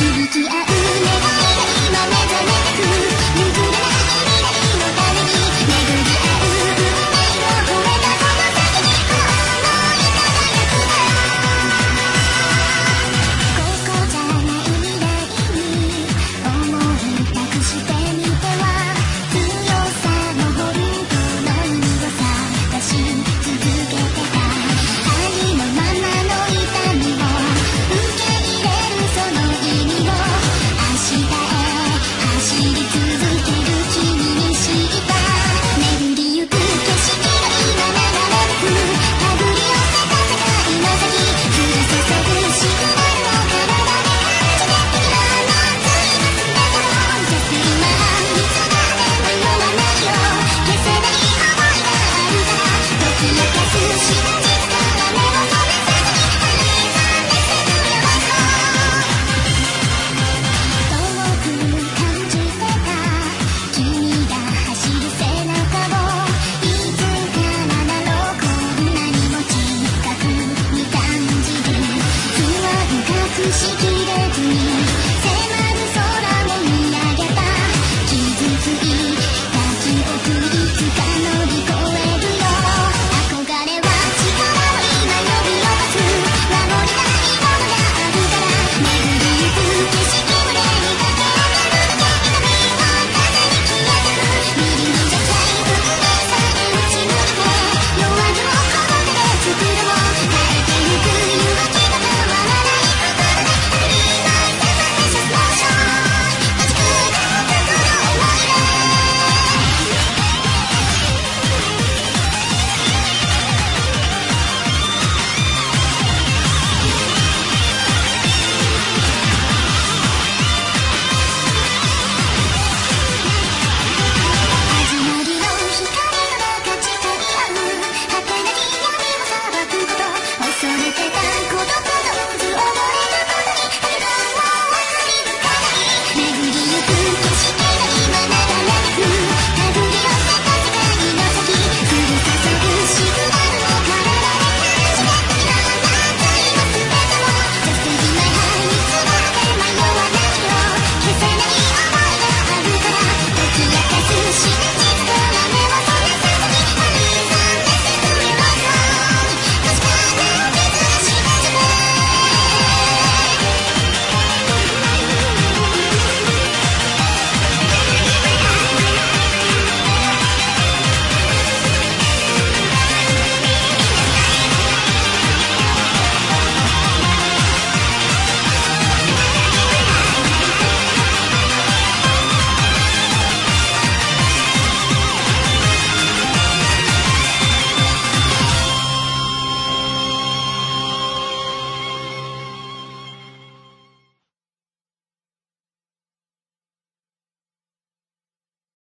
activity